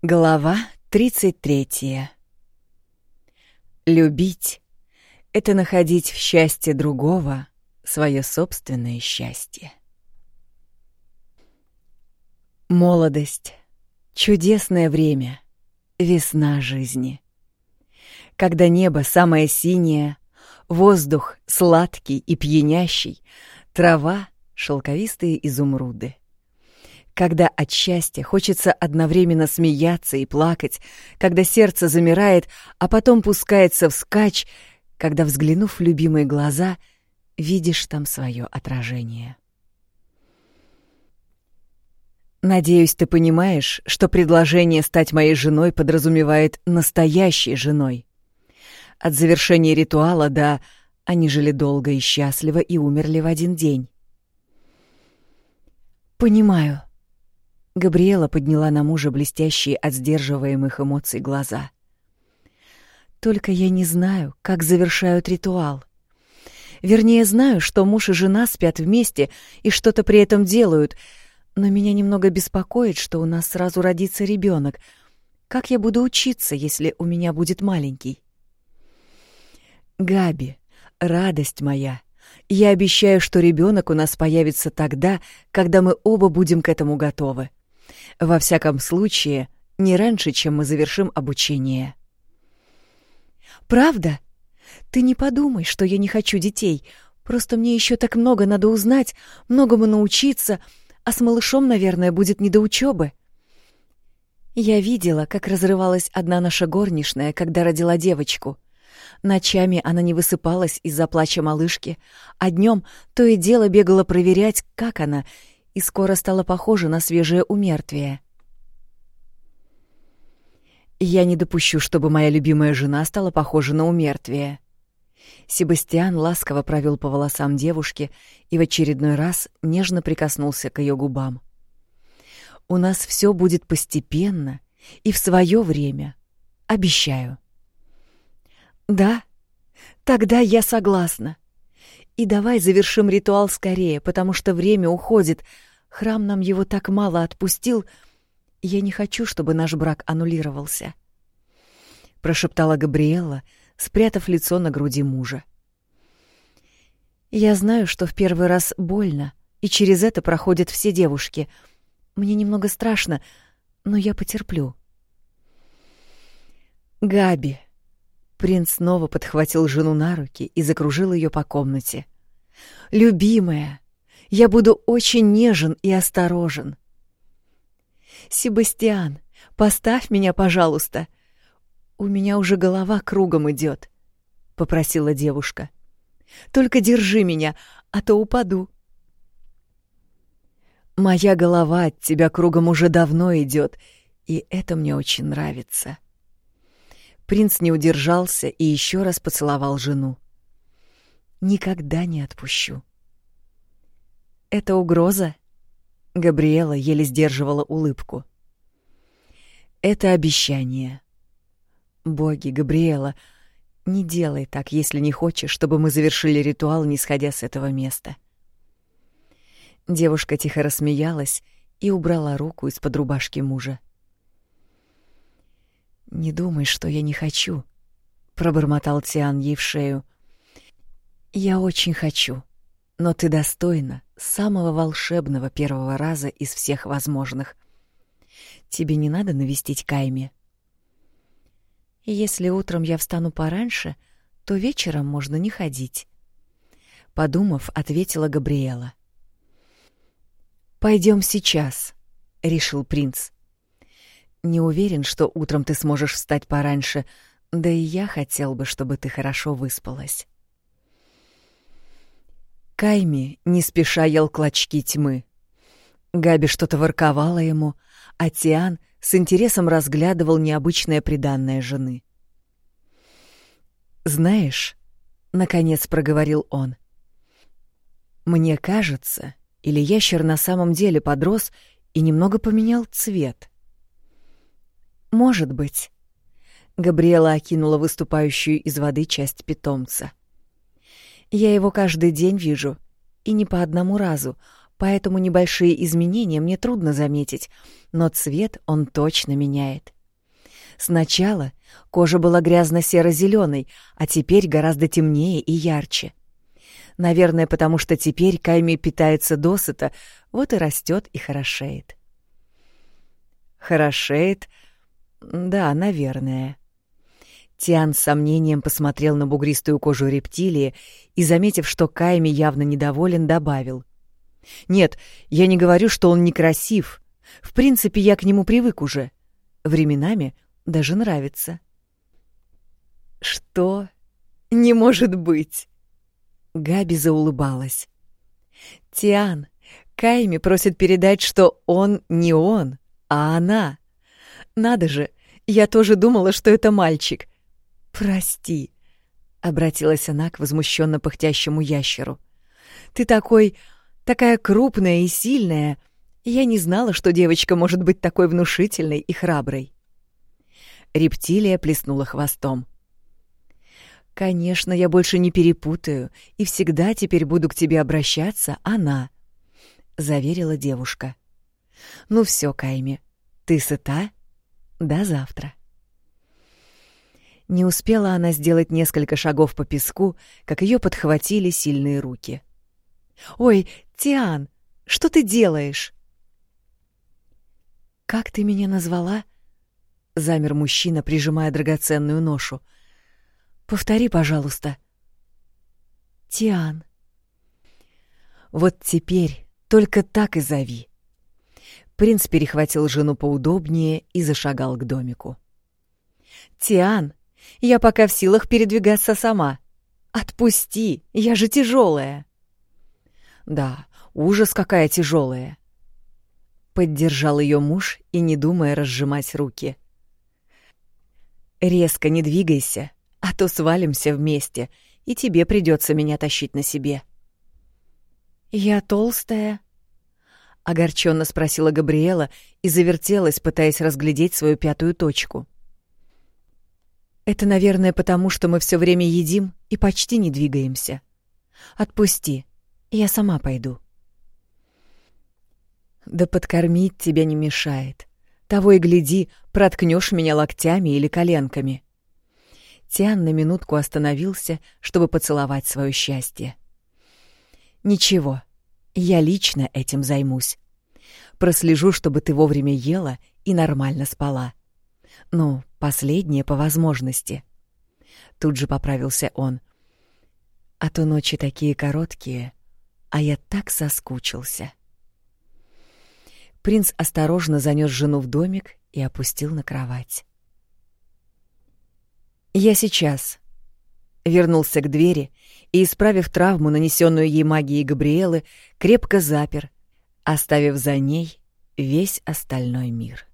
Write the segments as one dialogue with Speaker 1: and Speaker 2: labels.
Speaker 1: Глава 33. Любить — это находить в счастье другого свое собственное счастье. Молодость — чудесное время, весна жизни. Когда небо самое синее, воздух сладкий и пьянящий, трава — шелковистые изумруды когда от счастья хочется одновременно смеяться и плакать, когда сердце замирает, а потом пускается вскачь, когда, взглянув в любимые глаза, видишь там свое отражение. Надеюсь, ты понимаешь, что предложение стать моей женой подразумевает настоящей женой. От завершения ритуала до «они жили долго и счастливо и умерли в один день». «Понимаю», Габриэла подняла на мужа блестящие от сдерживаемых эмоций глаза. «Только я не знаю, как завершают ритуал. Вернее, знаю, что муж и жена спят вместе и что-то при этом делают, но меня немного беспокоит, что у нас сразу родится ребенок. Как я буду учиться, если у меня будет маленький?» «Габи, радость моя!» Я обещаю, что ребенок у нас появится тогда, когда мы оба будем к этому готовы. Во всяком случае, не раньше, чем мы завершим обучение. Правда? Ты не подумай, что я не хочу детей. Просто мне еще так много надо узнать, многому научиться, а с малышом, наверное, будет не до учебы. Я видела, как разрывалась одна наша горничная, когда родила девочку. Ночами она не высыпалась из-за плача малышки, а днем то и дело бегала проверять, как она, и скоро стала похожа на свежее умертвие. Я не допущу, чтобы моя любимая жена стала похожа на умертвие. Себастьян ласково провел по волосам девушки и в очередной раз нежно прикоснулся к ее губам. У нас все будет постепенно и в свое время. Обещаю. Да, тогда я согласна. И давай завершим ритуал скорее, потому что время уходит. Храм нам его так мало отпустил. Я не хочу, чтобы наш брак аннулировался. Прошептала Габриэлла, спрятав лицо на груди мужа. Я знаю, что в первый раз больно, и через это проходят все девушки. Мне немного страшно, но я потерплю. Габи, Принц снова подхватил жену на руки и закружил ее по комнате. «Любимая, я буду очень нежен и осторожен». «Себастьян, поставь меня, пожалуйста. У меня уже голова кругом идет», — попросила девушка. «Только держи меня, а то упаду». «Моя голова от тебя кругом уже давно идет, и это мне очень нравится», Принц не удержался и еще раз поцеловал жену. «Никогда не отпущу». «Это угроза?» Габриэла еле сдерживала улыбку. «Это обещание». «Боги, Габриэла, не делай так, если не хочешь, чтобы мы завершили ритуал, не сходя с этого места». Девушка тихо рассмеялась и убрала руку из-под рубашки мужа. «Не думай, что я не хочу», — пробормотал Тиан ей в шею. «Я очень хочу, но ты достойна самого волшебного первого раза из всех возможных. Тебе не надо навестить Кайми?» «Если утром я встану пораньше, то вечером можно не ходить», — подумав, ответила Габриэла. «Пойдем сейчас», — решил принц. Не уверен, что утром ты сможешь встать пораньше, да и я хотел бы, чтобы ты хорошо выспалась. Кайми не спеша ел клочки тьмы. Габи что-то ворковала ему, а Тиан с интересом разглядывал необычное приданное жены. «Знаешь», — наконец проговорил он, — «мне кажется, или ящер на самом деле подрос и немного поменял цвет». «Может быть». Габриэла окинула выступающую из воды часть питомца. «Я его каждый день вижу, и не по одному разу, поэтому небольшие изменения мне трудно заметить, но цвет он точно меняет. Сначала кожа была грязно-серо-зеленой, а теперь гораздо темнее и ярче. Наверное, потому что теперь Кайми питается досыта, вот и растет и хорошеет. Хорошеет? Да, наверное. Тиан с сомнением посмотрел на бугристую кожу рептилии и, заметив, что Кайми явно недоволен, добавил. «Нет, я не говорю, что он некрасив. В принципе, я к нему привык уже. Временами даже нравится». «Что? Не может быть!» Габи заулыбалась. «Тиан, Кайми просит передать, что он не он, а она. Надо же, я тоже думала, что это мальчик. «Прости», — обратилась она к возмущенно пыхтящему ящеру. «Ты такой... такая крупная и сильная. Я не знала, что девочка может быть такой внушительной и храброй». Рептилия плеснула хвостом. «Конечно, я больше не перепутаю, и всегда теперь буду к тебе обращаться, она», — заверила девушка. «Ну все, Кайми, ты сыта? До завтра». Не успела она сделать несколько шагов по песку, как ее подхватили сильные руки. «Ой, Тиан, что ты делаешь?» «Как ты меня назвала?» — замер мужчина, прижимая драгоценную ношу. «Повтори, пожалуйста». «Тиан». «Вот теперь только так и зови». Принц перехватил жену поудобнее и зашагал к домику. «Тиан, я пока в силах передвигаться сама. Отпусти, я же тяжелая. Да, ужас какая тяжелая. Поддержал ее муж и не думая разжимать руки. Резко не двигайся, а то свалимся вместе, и тебе придется меня тащить на себе. Я толстая, огорченно спросила Габриэла и завертелась, пытаясь разглядеть свою пятую точку. Это, наверное, потому, что мы все время едим и почти не двигаемся. Отпусти, я сама пойду. Да подкормить тебя не мешает. Того и гляди, проткнешь меня локтями или коленками. Тиан на минутку остановился, чтобы поцеловать свое счастье. Ничего, я лично этим займусь. Прослежу, чтобы ты вовремя ела и нормально спала. Ну, последнее по возможности. Тут же поправился он. А то ночи такие короткие, а я так соскучился. Принц осторожно занёс жену в домик и опустил на кровать. «Я сейчас», — вернулся к двери и, исправив травму, нанесенную ей магией Габриэлы, крепко запер, оставив за ней весь остальной мир.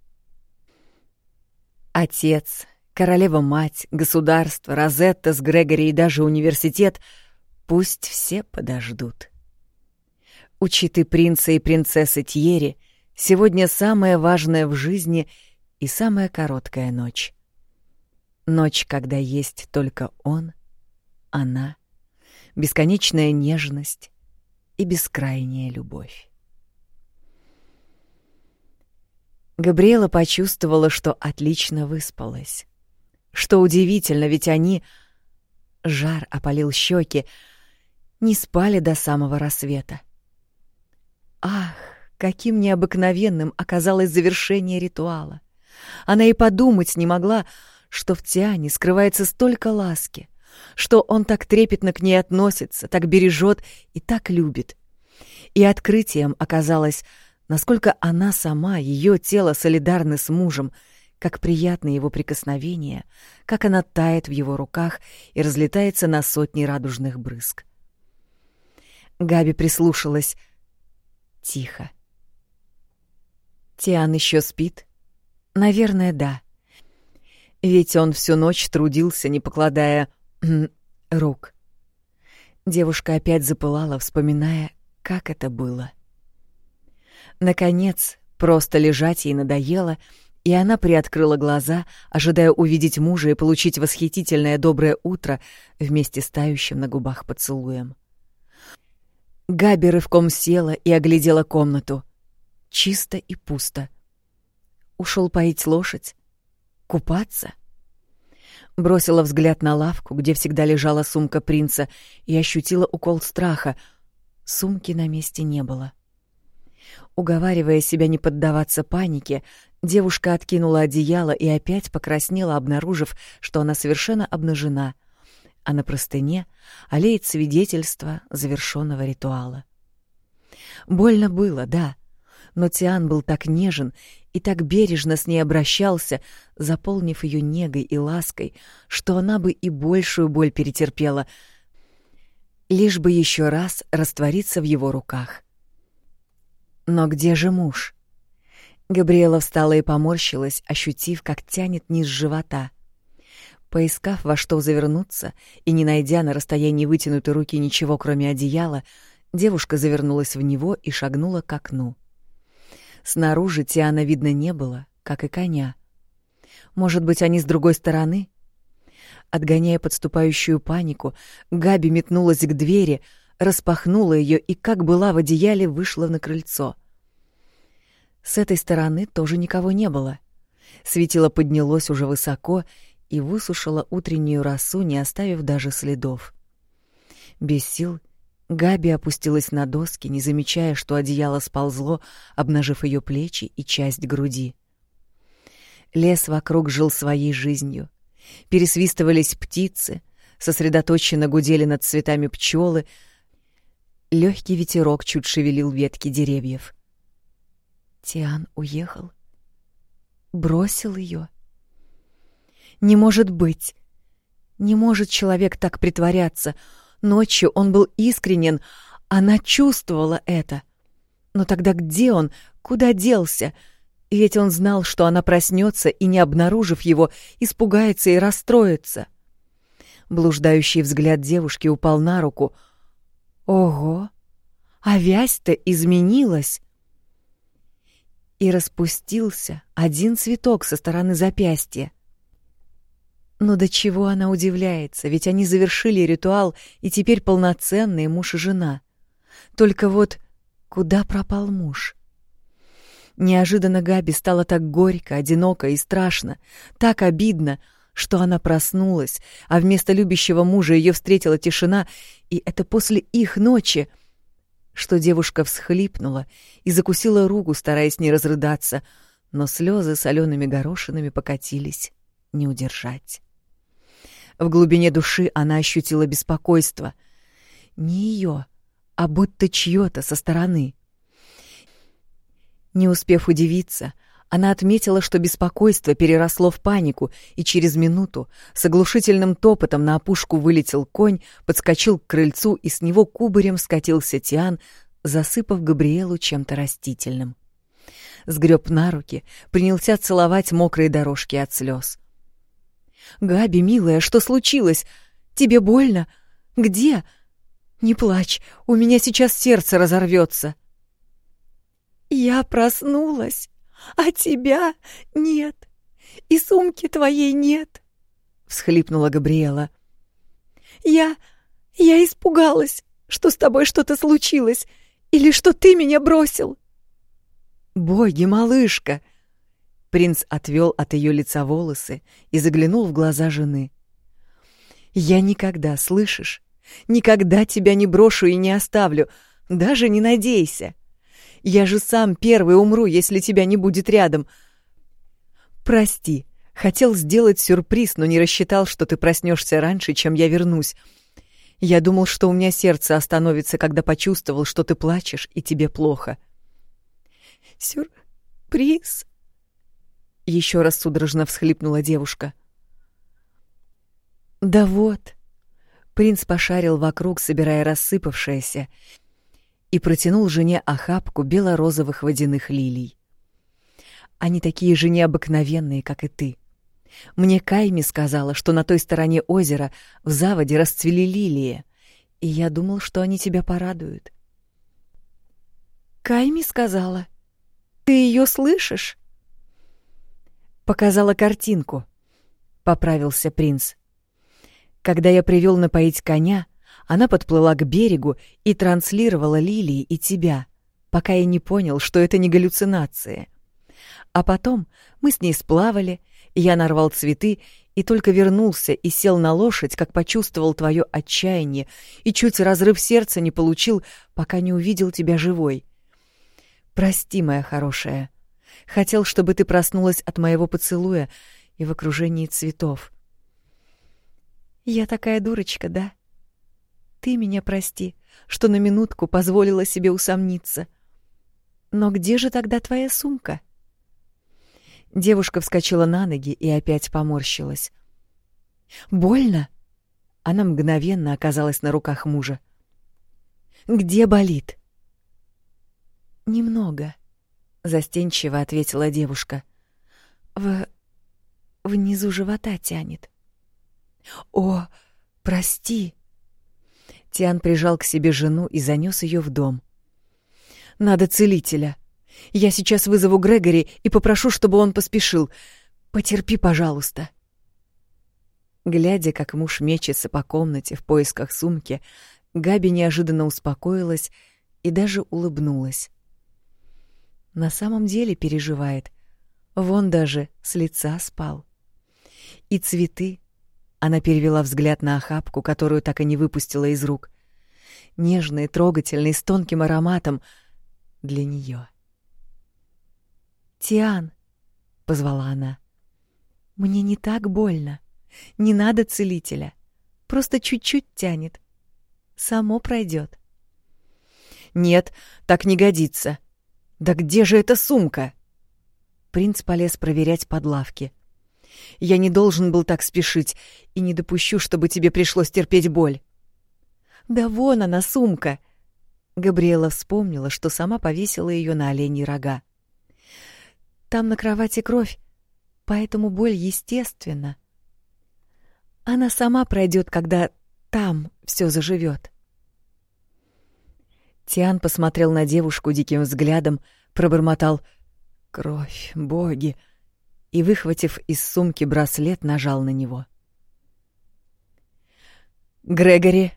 Speaker 1: Отец, королева-мать, государство, Розетта с Грегори и даже университет — пусть все подождут. Учиты принца и принцессы Тьери сегодня самое важное в жизни и самая короткая ночь. Ночь, когда есть только он, она, бесконечная нежность и бескрайняя любовь. Габриэла почувствовала, что отлично выспалась. Что удивительно, ведь они... Жар опалил щеки, не спали до самого рассвета. Ах, каким необыкновенным оказалось завершение ритуала. Она и подумать не могла, что в Тиане скрывается столько ласки, что он так трепетно к ней относится, так бережет и так любит. И открытием оказалось, насколько она сама, ее тело солидарны с мужем, как приятны его прикосновения, как она тает в его руках и разлетается на сотни радужных брызг. Габи прислушалась. Тихо. Тиан еще спит? Наверное, да. Ведь он всю ночь трудился, не покладая рук. Девушка опять запылала, вспоминая, как это было. — Наконец, просто лежать ей надоело, и она приоткрыла глаза, ожидая увидеть мужа и получить восхитительное доброе утро вместе с тающим на губах поцелуем. Габи рывком села и оглядела комнату. Чисто и пусто. Ушел поить лошадь? Купаться? Бросила взгляд на лавку, где всегда лежала сумка принца, и ощутила укол страха. Сумки на месте не было. Уговаривая себя не поддаваться панике, девушка откинула одеяло и опять покраснела, обнаружив, что она совершенно обнажена — а на простыне олеет свидетельство завершенного ритуала. Больно было, да, но Тиан был так нежен и так бережно с ней обращался, заполнив ее негой и лаской, что она бы и большую боль перетерпела, лишь бы еще раз раствориться в его руках. Но где же муж? Габриэла встала и поморщилась, ощутив, как тянет низ живота. Поискав во что завернуться и не найдя на расстоянии вытянутой руки ничего, кроме одеяла, девушка завернулась в него и шагнула к окну. Снаружи Тиана видно не было, как и коня. Может быть, они с другой стороны? Отгоняя подступающую панику, Габи метнулась к двери, распахнула ее и, как была в одеяле, вышла на крыльцо. С этой стороны тоже никого не было. Светило поднялось уже высоко и высушила утреннюю росу, не оставив даже следов. Без сил Габи опустилась на доски, не замечая, что одеяло сползло, обнажив ее плечи и часть груди. Лес вокруг жил своей жизнью. Пересвистывались птицы, сосредоточенно гудели над цветами пчелы. Легкий ветерок чуть шевелил ветки деревьев. Тиан уехал. Бросил ее. Не может быть. Не может человек так притворяться. Ночью он был искренен, она чувствовала это. Но тогда где он? Куда делся? Ведь он знал, что она проснется и, не обнаружив его, испугается и расстроится. Блуждающий взгляд девушки упал на руку. Ого! А вязь-то изменилась! И распустился один цветок со стороны запястья. Но до чего она удивляется, ведь они завершили ритуал и теперь полноценные муж и жена. Только вот куда пропал муж? Неожиданно Габи стало так горько, одиноко и страшно, так обидно, что она проснулась, а вместо любящего мужа ее встретила тишина, и это после их ночи, что девушка всхлипнула и закусила руку, стараясь не разрыдаться, но слезы солеными горошинами покатились, не удержать. В глубине души она ощутила беспокойство. Не ее, а будто чье-то со стороны. Не успев удивиться, она отметила, что беспокойство переросло в панику, и через минуту с оглушительным топотом на опушку вылетел конь, подскочил к крыльцу, и с него кубарем скатился Тиан, засыпав Габриэлу чем-то растительным. Сгреб на руки, принялся целовать мокрые дорожки от слез. «Габи, милая, что случилось? Тебе больно? Где? Не плачь, у меня сейчас сердце разорвется». «Я проснулась, а тебя нет, и сумки твоей нет», — всхлипнула Габриэла. «Я... я испугалась, что с тобой что-то случилось, или что ты меня бросил». «Боги, малышка!» Принц отвел от ее лица волосы и заглянул в глаза жены. «Я никогда, слышишь? Никогда тебя не брошу и не оставлю, даже не надейся. Я же сам первый умру, если тебя не будет рядом. Прости, хотел сделать сюрприз, но не рассчитал, что ты проснешься раньше, чем я вернусь. Я думал, что у меня сердце остановится, когда почувствовал, что ты плачешь и тебе плохо». «Сюрприз?» Еще раз судорожно всхлипнула девушка. Да вот. Принц пошарил вокруг, собирая рассыпавшееся, и протянул жене охапку бело-розовых водяных лилий. Они такие же необыкновенные, как и ты. Мне Кайми сказала, что на той стороне озера в заводе расцвели лилии, и я думал, что они тебя порадуют. Кайми сказала. Ты ее слышишь? Показала картинку, поправился принц. Когда я привел напоить коня, Она подплыла к берегу и транслировала Лилии и тебя, пока я не понял, что это не галлюцинации. А потом мы с ней сплавали, я нарвал цветы и только вернулся и сел на лошадь, как почувствовал твое отчаяние и чуть разрыв сердца не получил, пока не увидел тебя живой. Прости, моя хорошая. Хотел, чтобы ты проснулась от моего поцелуя и в окружении цветов. Я такая дурочка, да? Ты меня прости, что на минутку позволила себе усомниться. Но где же тогда твоя сумка? Девушка вскочила на ноги и опять поморщилась. Больно? Она мгновенно оказалась на руках мужа. Где болит? Немного, застенчиво ответила девушка. В внизу живота тянет. О, прости. Тиан прижал к себе жену и занес ее в дом. Надо целителя. Я сейчас вызову Грегори и попрошу, чтобы он поспешил. Потерпи, пожалуйста. Глядя, как муж мечется по комнате в поисках сумки, Габи неожиданно успокоилась и даже улыбнулась. На самом деле переживает. Вон даже с лица спал. И цветы. Она перевела взгляд на охапку, которую так и не выпустила из рук. Нежные, трогательные, с тонким ароматом для нее. «Тиан», — позвала она, — «мне не так больно. Не надо целителя. Просто чуть-чуть тянет. Само пройдет». «Нет, так не годится. Да где же эта сумка?» Принц полез проверять под лавки. «Я не должен был так спешить и не допущу, чтобы тебе пришлось терпеть боль». «Да вон она, сумка!» Габриэла вспомнила, что сама повесила ее на оленьи рога. Там на кровати кровь, поэтому боль естественна. Она сама пройдет, когда там все заживет. Тиан посмотрел на девушку диким взглядом, пробормотал «Кровь, боги!» И, выхватив из сумки браслет, нажал на него. «Грегори!»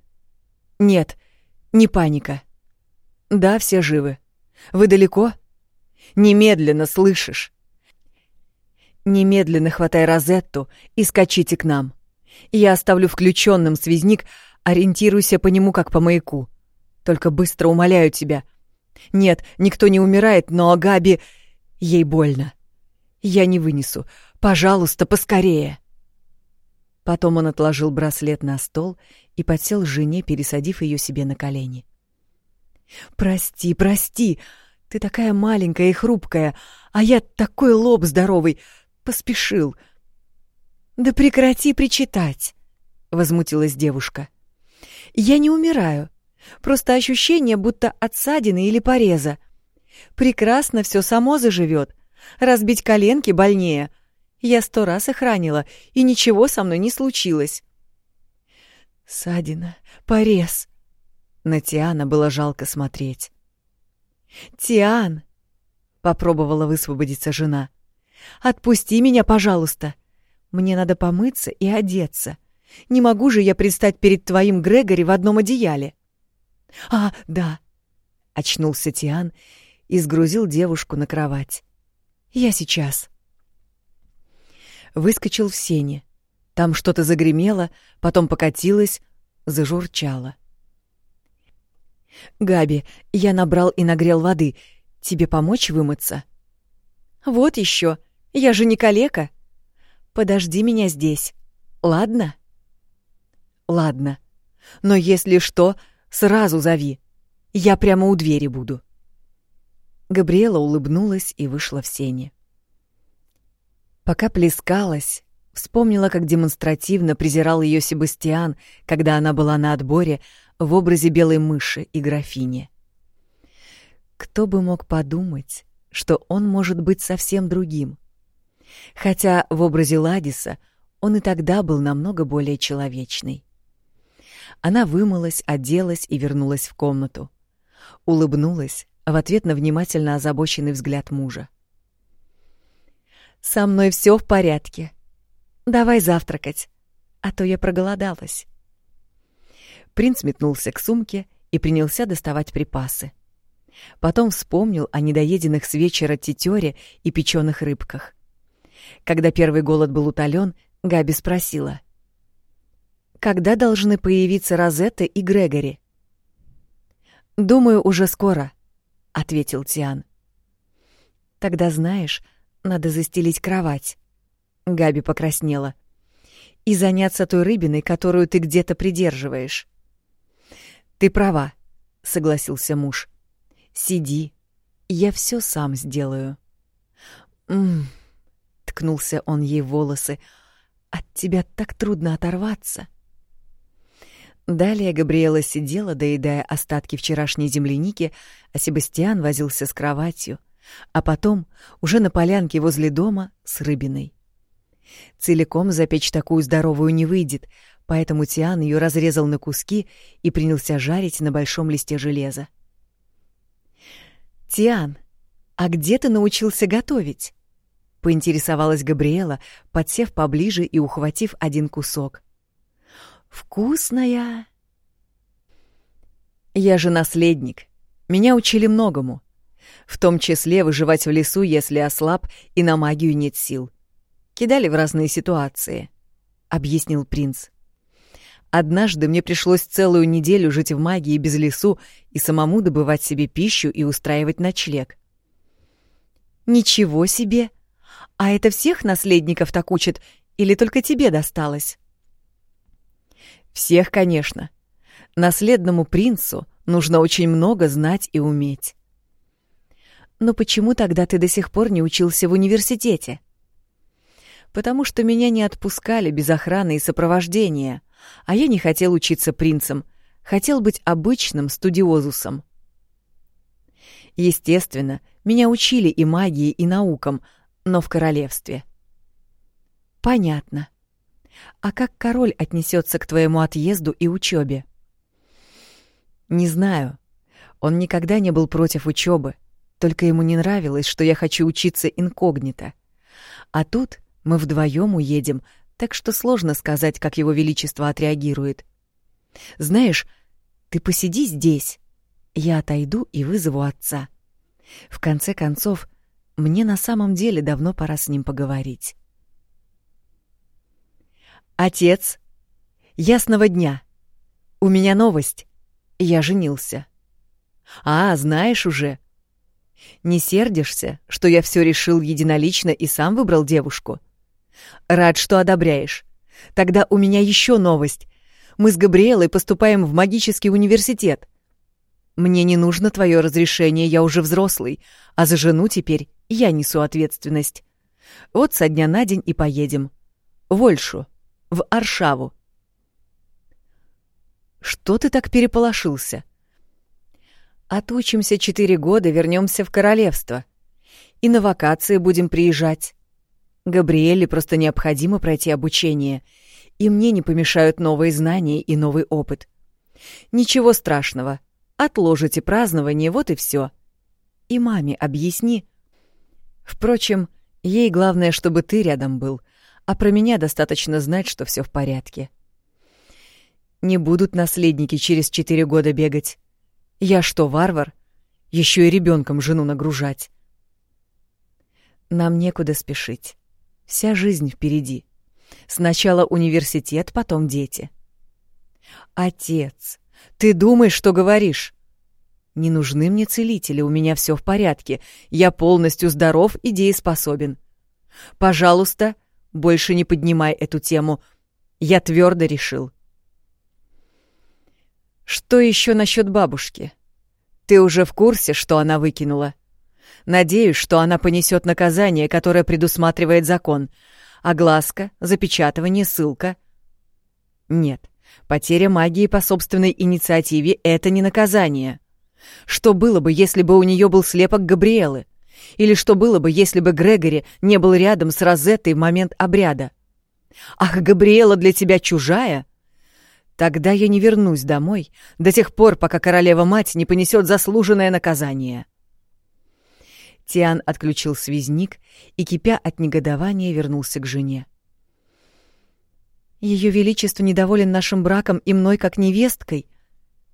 Speaker 1: «Нет, не паника. Да, все живы. Вы далеко?» Немедленно, слышишь? Немедленно хватай Розетту и скачите к нам. Я оставлю включенным связник, ориентируйся по нему, как по маяку. Только быстро умоляю тебя. Нет, никто не умирает, но Габи... Ей больно. Я не вынесу. Пожалуйста, поскорее. Потом он отложил браслет на стол и подсел жене, пересадив ее себе на колени. «Прости, прости!» Ты такая маленькая и хрупкая, а я такой лоб здоровый. Поспешил. Да прекрати причитать, возмутилась девушка. Я не умираю. Просто ощущение, будто от ссадины или пореза. Прекрасно все само заживет. Разбить коленки больнее. Я сто раз их ранила, и ничего со мной не случилось. Ссадина, порез. На Тиана было жалко смотреть. «Тиан!» — попробовала высвободиться жена. «Отпусти меня, пожалуйста. Мне надо помыться и одеться. Не могу же я предстать перед твоим Грегори в одном одеяле». «А, да!» — очнулся Тиан и сгрузил девушку на кровать. «Я сейчас». Выскочил в сене. Там что-то загремело, потом покатилось, зажурчало. — «Габи, я набрал и нагрел воды. Тебе помочь вымыться?» «Вот еще. Я же не калека. Подожди меня здесь. Ладно?» «Ладно. Но если что, сразу зови. Я прямо у двери буду». Габриэла улыбнулась и вышла в сене. Пока плескалась, вспомнила, как демонстративно презирал ее Себастьян, когда она была на отборе, в образе белой мыши и графини. Кто бы мог подумать, что он может быть совсем другим? Хотя в образе Ладиса он и тогда был намного более человечный. Она вымылась, оделась и вернулась в комнату. Улыбнулась в ответ на внимательно озабоченный взгляд мужа. «Со мной все в порядке. Давай завтракать, а то я проголодалась». Принц метнулся к сумке и принялся доставать припасы. Потом вспомнил о недоеденных с вечера тетёре и печеных рыбках. Когда первый голод был утолен, Габи спросила. «Когда должны появиться Розетта и Грегори?» «Думаю, уже скоро», — ответил Тиан. «Тогда знаешь, надо застелить кровать». Габи покраснела. «И заняться той рыбиной, которую ты где-то придерживаешь». «Ты права», — согласился муж. «Сиди, я все сам сделаю». «М-м-м», ткнулся он ей волосы, — «от тебя так трудно оторваться». Далее Габриэла сидела, доедая остатки вчерашней земляники, а Себастьян возился с кроватью, а потом, уже на полянке возле дома, с рыбиной. Целиком запечь такую здоровую не выйдет, поэтому Тиан ее разрезал на куски и принялся жарить на большом листе железа. «Тиан, а где ты научился готовить?» — поинтересовалась Габриэла, подсев поближе и ухватив один кусок. «Вкусная!» «Я же наследник. Меня учили многому в том числе выживать в лесу, если ослаб и на магию нет сил. Кидали в разные ситуации, — объяснил принц. Однажды мне пришлось целую неделю жить в магии без лесу и самому добывать себе пищу и устраивать ночлег. «Ничего себе! А это всех наследников так учат или только тебе досталось?» «Всех, конечно. Наследному принцу нужно очень много знать и уметь. Но почему тогда ты до сих пор не учился в университете? Потому что меня не отпускали без охраны и сопровождения, а я не хотел учиться принцем, хотел быть обычным студиозусом. Естественно, меня учили и магии, и наукам, но в королевстве. Понятно. А как король отнесется к твоему отъезду и учебе? Не знаю. Он никогда не был против учебы. Только ему не нравилось, что я хочу учиться инкогнито. А тут мы вдвоем уедем, так что сложно сказать, как его величество отреагирует. Знаешь, ты посиди здесь. Я отойду и вызову отца. В конце концов, мне на самом деле давно пора с ним поговорить. Отец, ясного дня. У меня новость. Я женился. А, знаешь уже, не сердишься, что я все решил единолично и сам выбрал девушку? Рад, что одобряешь. Тогда у меня еще новость. Мы с Габриэлой поступаем в магический университет. Мне не нужно твое разрешение, я уже взрослый, а за жену теперь я несу ответственность. Вот со дня на день и поедем. В Ольшу, в Аршаву. Что ты так переполошился? — Отучимся четыре года, вернемся в королевство. И на вакации будем приезжать. Габриэле просто необходимо пройти обучение, и мне не помешают новые знания и новый опыт. Ничего страшного. Отложите празднование, вот и все. И маме объясни. Впрочем, ей главное, чтобы ты рядом был, а про меня достаточно знать, что все в порядке. Не будут наследники через четыре года бегать. Я что, варвар? Еще и ребенком жену нагружать. Нам некуда спешить. Вся жизнь впереди. Сначала университет, потом дети. Отец, ты думаешь, что говоришь? Не нужны мне целители, у меня все в порядке. Я полностью здоров и дееспособен. Пожалуйста, больше не поднимай эту тему. Я твердо решил. Что еще насчет бабушки? Ты уже в курсе, что она выкинула? Надеюсь, что она понесет наказание, которое предусматривает закон. Огласка, запечатывание, ссылка. Нет, потеря магии по собственной инициативе — это не наказание. Что было бы, если бы у нее был слепок Габриэлы? Или что было бы, если бы Грегори не был рядом с Розеттой в момент обряда? Ах, Габриэла для тебя чужая? Тогда я не вернусь домой до тех пор, пока королева-мать не понесет заслуженное наказание. Тиан отключил связник и, кипя от негодования, вернулся к жене. Ее величество недоволен нашим браком и мной как невесткой?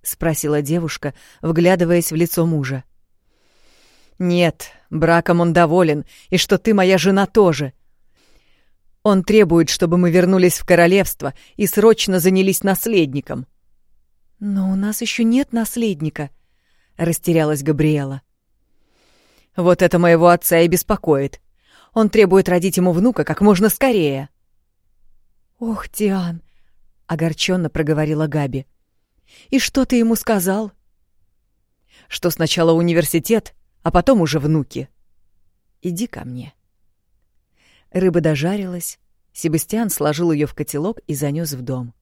Speaker 1: спросила девушка, вглядываясь в лицо мужа. Нет, браком он доволен, и что ты моя жена тоже. Он требует, чтобы мы вернулись в королевство и срочно занялись наследником. Но у нас еще нет наследника, растерялась Габриэла. Вот это моего отца и беспокоит. Он требует родить ему внука как можно скорее. Ох, Диан, огорченно проговорила Габи. И что ты ему сказал? Что сначала университет, а потом уже внуки. Иди ко мне. Рыба дожарилась, Себастьян сложил ее в котелок и занес в дом.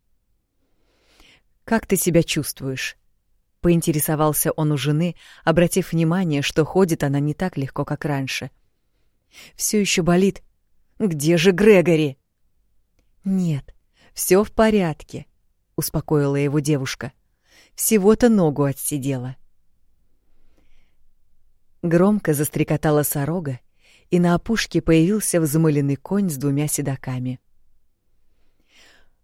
Speaker 1: «Как ты себя чувствуешь?» — поинтересовался он у жены, обратив внимание, что ходит она не так легко, как раньше. «Все еще болит. Где же Грегори?» «Нет, все в порядке», — успокоила его девушка. «Всего-то ногу отсидела». Громко застрекотала сорога, и на опушке появился взмыленный конь с двумя седаками.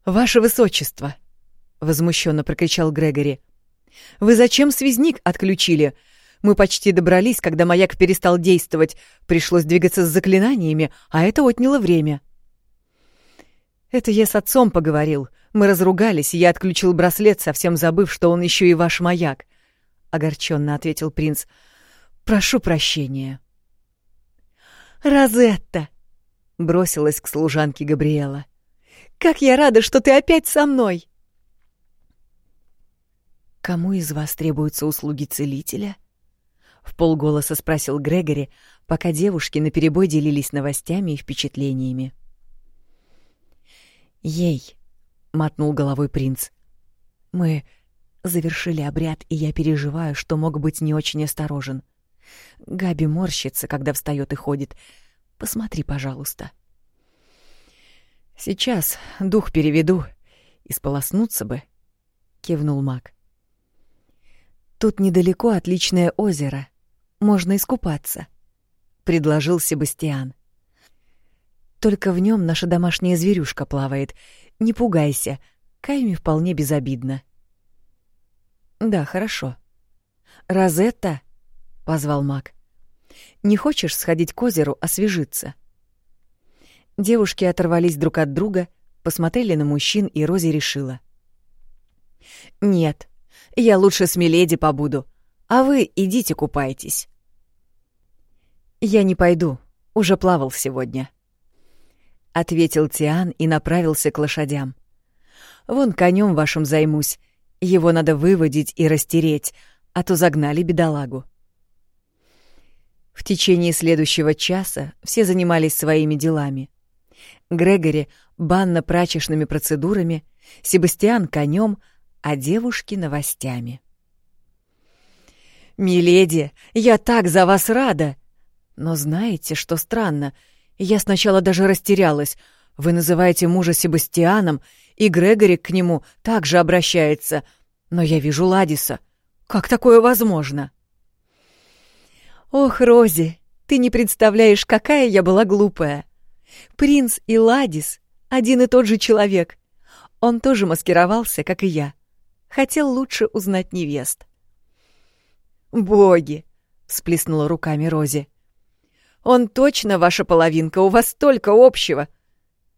Speaker 1: «Ваше высочество!» — возмущенно прокричал Грегори. «Вы зачем связник отключили? Мы почти добрались, когда маяк перестал действовать. Пришлось двигаться с заклинаниями, а это отняло время». «Это я с отцом поговорил. Мы разругались, и я отключил браслет, совсем забыв, что он еще и ваш маяк», — огорченно ответил принц. Прошу прощения. Розетта, бросилась к служанке Габриэла. Как я рада, что ты опять со мной. Кому из вас требуются услуги целителя? В полголоса спросил Грегори, пока девушки наперебой делились новостями и впечатлениями. Ей, мотнул головой принц. Мы завершили обряд, и я переживаю, что мог быть не очень осторожен. — Габи морщится, когда встает и ходит. Посмотри, пожалуйста. Сейчас дух переведу. и сполоснуться бы, кивнул Мак. Тут недалеко отличное озеро. Можно искупаться, предложил Себастьян. Только в нем наша домашняя зверюшка плавает. Не пугайся, Кайми вполне безобидно. Да, хорошо. Розетта, позвал Мак. Не хочешь сходить к озеру освежиться? Девушки оторвались друг от друга, посмотрели на мужчин, и Рози решила: "Нет, я лучше с Миледи побуду, а вы идите купайтесь". "Я не пойду, уже плавал сегодня", ответил Тиан и направился к лошадям. "Вон конем вашим займусь. Его надо выводить и растереть, а то загнали бедолагу". В течение следующего часа все занимались своими делами. Грегори — банно-прачечными процедурами, Себастьян — конем, а девушки — новостями. «Миледи, я так за вас рада!» «Но знаете, что странно? Я сначала даже растерялась. Вы называете мужа Себастьяном, и Грегори к нему также обращается. Но я вижу Ладиса. Как такое возможно?» Ох, Рози, ты не представляешь, какая я была глупая. Принц и Ладис — один и тот же человек. Он тоже маскировался, как и я. Хотел лучше узнать невест. «Боги!» — всплеснула руками Рози. «Он точно ваша половинка, у вас столько общего!»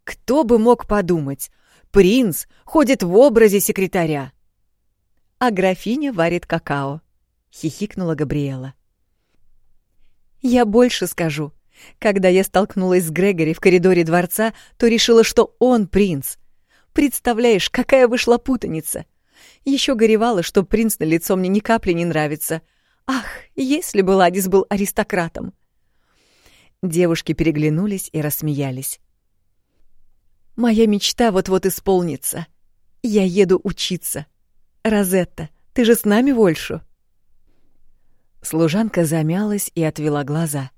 Speaker 1: Кто бы мог подумать, принц ходит в образе секретаря. А графиня варит какао, хихикнула Габриэла. Я больше скажу. Когда я столкнулась с Грегори в коридоре дворца, то решила, что он принц. Представляешь, какая вышла путаница. Еще горевала, что принц на лицо мне ни капли не нравится. Ах, если бы Ладис был аристократом. Девушки переглянулись и рассмеялись. Моя мечта вот-вот исполнится. Я еду учиться. Розетта, ты же с нами в Ольшу? Служанка замялась и отвела глаза.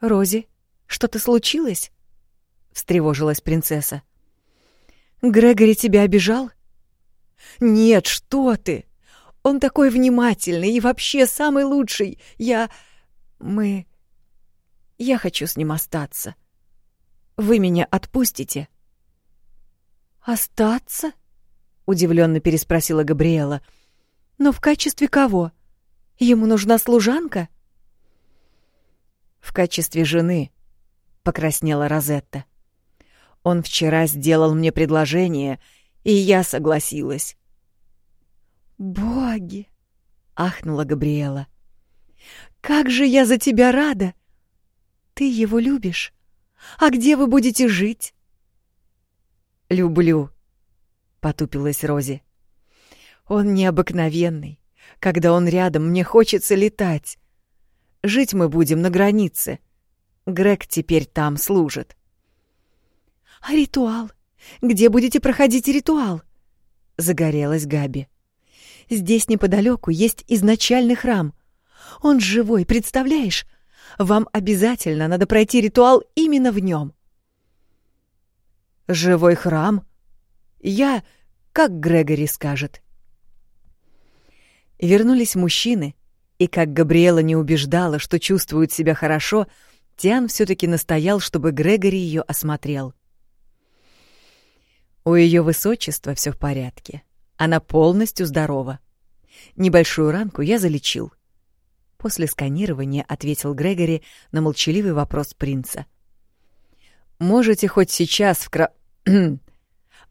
Speaker 1: «Рози, что-то случилось?» — встревожилась принцесса. «Грегори тебя обижал?» «Нет, что ты! Он такой внимательный и вообще самый лучший. Я... Мы... Я хочу с ним остаться. Вы меня отпустите?» «Остаться?» — удивленно переспросила Габриэла. «Но в качестве кого? Ему нужна служанка?» «В качестве жены», — покраснела Розетта. «Он вчера сделал мне предложение, и я согласилась».
Speaker 2: «Боги!» — ахнула Габриэла. «Как же я за тебя рада! Ты его любишь? А где вы будете жить?»
Speaker 1: «Люблю», — потупилась Рози. «Он необыкновенный. Когда он рядом, мне хочется летать. Жить мы будем на границе. Грег теперь там служит».
Speaker 2: «А ритуал? Где будете проходить ритуал?» — загорелась Габи. «Здесь неподалеку есть изначальный храм. Он живой, представляешь? Вам обязательно надо пройти ритуал именно в нем.
Speaker 1: Живой храм? Я, как Грегори скажет. Вернулись мужчины, и как Габриэла не убеждала, что чувствует себя хорошо, Тиан все-таки настоял, чтобы Грегори ее осмотрел. У ее высочества все в порядке. Она полностью здорова. Небольшую ранку я залечил. После сканирования ответил Грегори на молчаливый вопрос принца. Можете хоть сейчас вкра...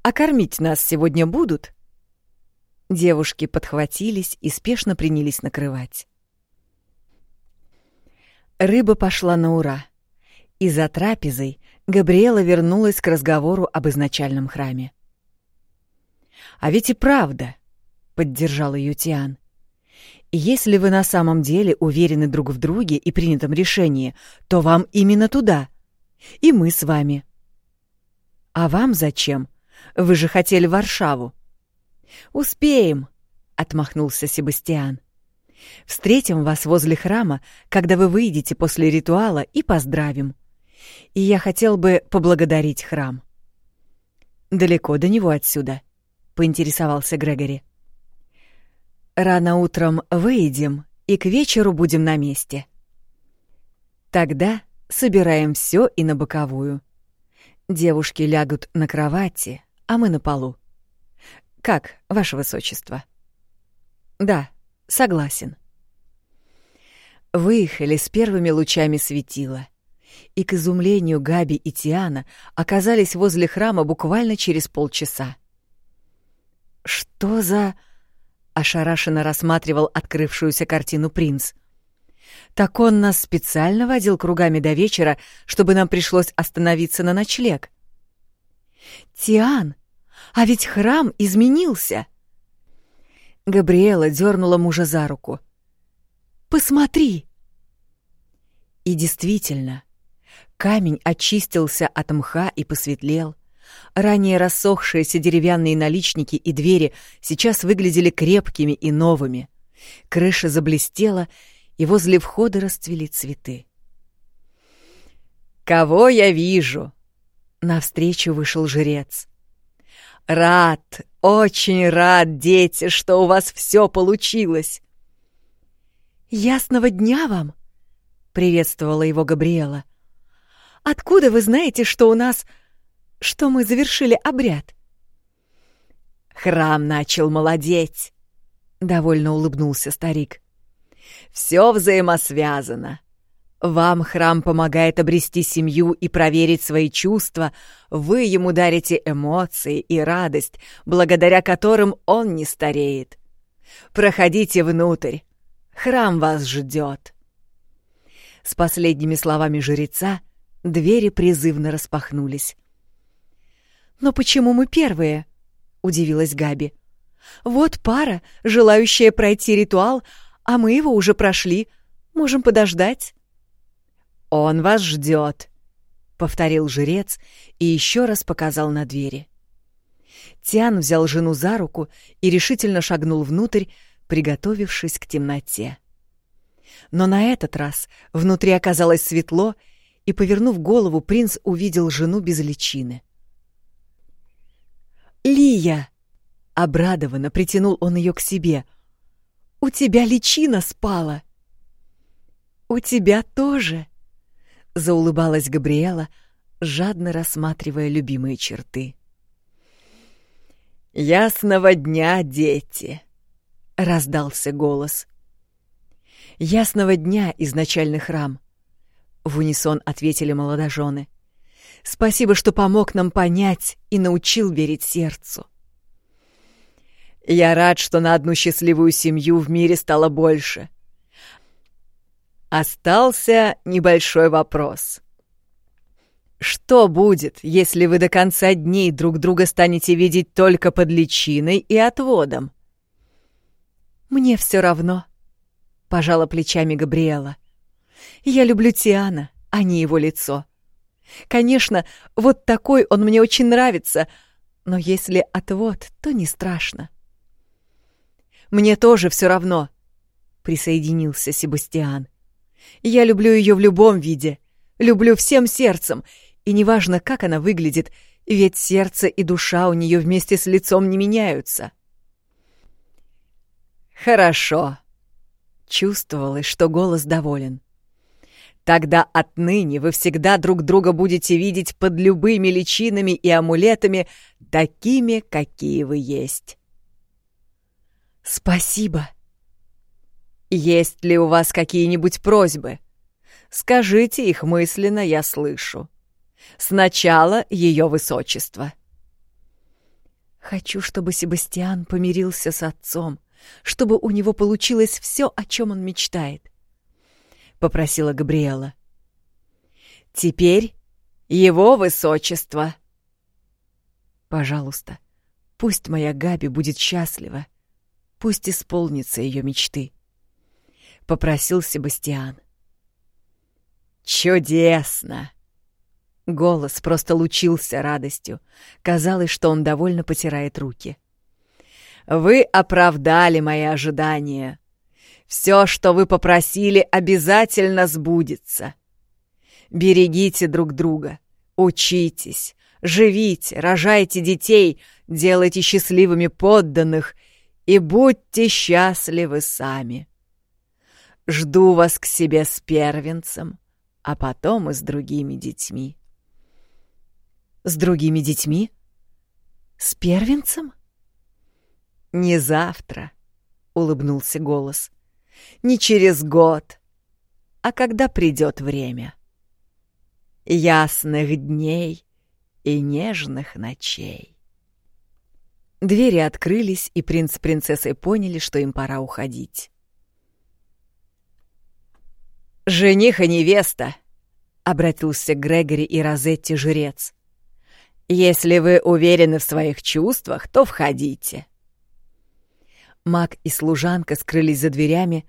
Speaker 1: А кормить нас сегодня будут?» Девушки подхватились и спешно принялись накрывать. Рыба пошла на ура. И за трапезой Габриэла вернулась к разговору об изначальном храме. «А ведь и правда», — поддержал ее Тиан. «Если вы на самом деле уверены друг в друге и принятом решении, то вам именно туда. И мы с вами. А вам зачем? Вы же хотели Варшаву. Успеем, отмахнулся Себастьян. Встретим вас возле храма, когда вы выйдете после ритуала и поздравим. И я хотел бы поблагодарить храм. Далеко до него отсюда, поинтересовался Грегори. Рано утром выйдем и к вечеру будем на месте. Тогда Собираем все и на боковую. Девушки лягут на кровати, а мы на полу. Как, ваше высочество? Да, согласен. Выехали с первыми лучами светила. И к изумлению Габи и Тиана оказались возле храма буквально через полчаса. «Что за...» — ошарашенно рассматривал открывшуюся картину принц — так он нас специально водил кругами до вечера, чтобы нам пришлось остановиться на ночлег. Тиан, а ведь храм изменился. Габриэла дернула мужа за руку. Посмотри. И действительно, камень очистился от мха и посветлел. Ранее рассохшиеся деревянные наличники и двери сейчас выглядели крепкими и новыми. Крыша заблестела, и возле входа расцвели цветы. «Кого я вижу?» Навстречу вышел жрец. «Рад, очень рад, дети, что у вас все получилось!»
Speaker 2: «Ясного дня вам!» — приветствовала его Габриэла. «Откуда вы знаете, что у нас... что мы завершили обряд?»
Speaker 1: «Храм начал молодеть!» — довольно улыбнулся старик. Все взаимосвязано. Вам храм помогает обрести семью и проверить свои чувства, вы ему дарите эмоции и радость, благодаря которым он не стареет. Проходите внутрь, храм вас ждет. С последними словами жреца двери призывно распахнулись.
Speaker 2: «Но почему мы первые?» — удивилась Габи. «Вот пара, желающая пройти ритуал, а мы его уже прошли. Можем подождать».
Speaker 1: «Он вас ждет», — повторил жрец и еще раз показал на двери. Тиан взял жену за руку и решительно шагнул внутрь, приготовившись к темноте. Но на этот раз внутри оказалось светло, и, повернув голову, принц увидел жену без личины. «Лия!» — обрадованно притянул он ее к себе — у тебя личина спала. У тебя тоже, заулыбалась Габриэла, жадно рассматривая любимые черты. «Ясного дня, дети!» — раздался голос.
Speaker 2: «Ясного дня, изначальный храм!» — в унисон ответили молодожены. «Спасибо, что помог нам понять и научил верить сердцу».
Speaker 1: «Я рад, что на одну счастливую семью в мире стало больше. Остался небольшой вопрос. Что будет, если вы до конца дней друг друга станете видеть только под личиной и отводом?
Speaker 2: Мне все равно, пожала плечами Габриэла. Я люблю Тиана, а не его лицо. Конечно, вот такой он мне очень нравится, но если отвод, то не страшно. Мне тоже все равно, присоединился Себастьян. Я люблю ее в любом виде, люблю всем сердцем, и неважно, как она выглядит, ведь сердце и душа у нее вместе с лицом не меняются.
Speaker 1: Хорошо. Чувствовалось, что голос доволен. Тогда отныне вы всегда друг друга будете видеть под любыми личинами и амулетами, такими, какие вы есть.
Speaker 2: Спасибо.
Speaker 1: Есть ли у вас какие-нибудь просьбы? Скажите их мысленно, я слышу. Сначала ее высочество.
Speaker 2: Хочу, чтобы Себастьян помирился с отцом, чтобы у него получилось все, о чем он мечтает, — попросила Габриэла.
Speaker 1: Теперь его высочество.
Speaker 2: Пожалуйста, пусть моя Габи будет счастлива, пусть исполнится ее мечты, — попросил Себастьян.
Speaker 1: Чудесно! Голос просто лучился радостью. Казалось, что он довольно потирает руки. «Вы оправдали мои ожидания. Все, что вы попросили, обязательно сбудется. Берегите друг друга, учитесь, живите, рожайте детей, делайте счастливыми подданных и будьте счастливы сами. Жду вас к себе с первенцем, а потом и с другими детьми.
Speaker 2: С другими детьми? С первенцем?
Speaker 1: Не завтра, улыбнулся голос. Не через год, а когда придет время. Ясных дней и нежных ночей.
Speaker 2: Двери открылись, и принц с принцессой поняли, что им пора уходить.
Speaker 1: «Жених и невеста!» — обратился Грегори и Розетти жрец. Если вы уверены в своих чувствах, то входите.
Speaker 2: Маг и служанка скрылись за дверями,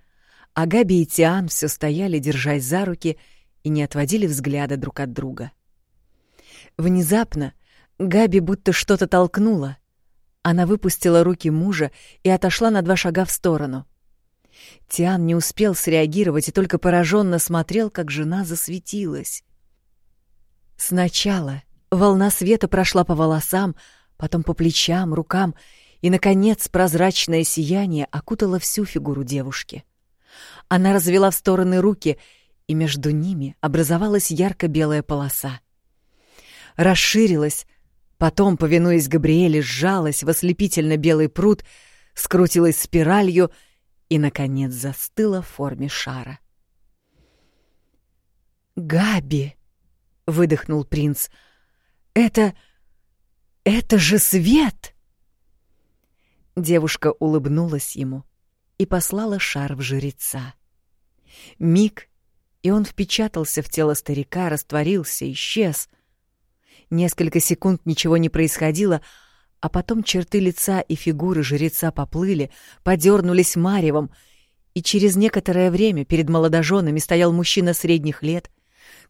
Speaker 2: а Габи и Тиан все стояли, держась за руки, и не отводили взгляда друг от друга. Внезапно Габи будто что-то толкнула. Она выпустила руки мужа и отошла на два шага в сторону. Тиан не успел среагировать и только пораженно смотрел, как жена засветилась. Сначала Волна света прошла по волосам, потом по плечам, рукам, и, наконец, прозрачное сияние окутало всю фигуру девушки. Она развела в стороны руки, и между ними образовалась ярко-белая полоса. Расширилась, потом, повинуясь Габриэле, сжалась в ослепительно белый пруд, скрутилась спиралью и, наконец, застыла в форме шара. «Габи!» — выдохнул принц — это... это же свет!» Девушка улыбнулась ему и послала шар в жреца. Миг, и он впечатался в тело старика, растворился, исчез. Несколько секунд ничего не происходило, а потом черты лица и фигуры жреца поплыли, подернулись маревом, и через некоторое время перед молодоженами стоял мужчина средних лет,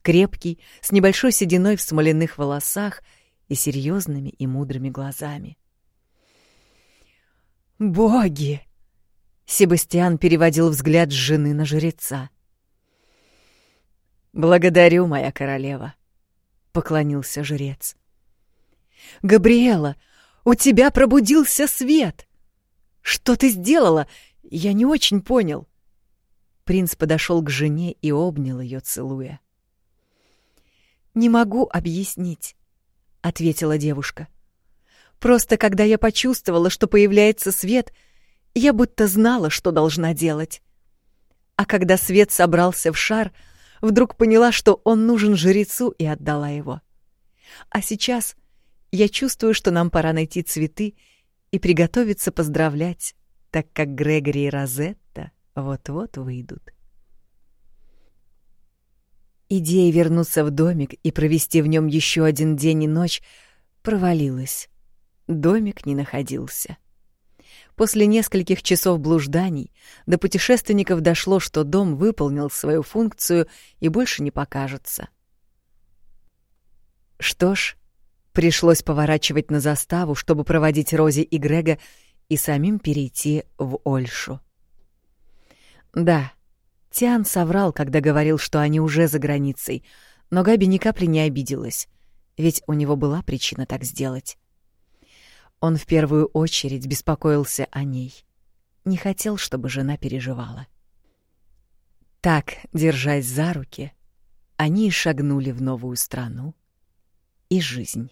Speaker 2: крепкий, с небольшой сединой в смоляных волосах и серьезными и мудрыми глазами. «Боги!» — Себастьян переводил взгляд с жены на жреца.
Speaker 1: «Благодарю, моя королева», — поклонился жрец.
Speaker 2: «Габриэла, у тебя пробудился свет! Что ты сделала? Я не очень понял». Принц подошел к жене и обнял ее, целуя. «Не могу объяснить», — ответила девушка. Просто когда я почувствовала, что появляется свет, я будто знала, что должна делать. А когда свет собрался в шар, вдруг поняла, что он нужен жрецу, и отдала его. А сейчас я чувствую, что нам пора найти цветы и приготовиться поздравлять, так как Грегори и Розетта вот-вот выйдут. Идея вернуться в домик и провести в нем еще один день и ночь провалилась. Домик не находился. После нескольких часов блужданий до путешественников дошло, что дом выполнил свою функцию и больше не покажется. Что ж, пришлось поворачивать на заставу, чтобы проводить Рози и Грега и самим перейти в Ольшу. Да, Тиан соврал, когда говорил, что они уже за границей, но Габи ни капли не обиделась, ведь у него была причина так сделать. Он в первую очередь беспокоился о ней. Не хотел, чтобы жена переживала. Так, держась за руки, они шагнули в новую страну и жизнь.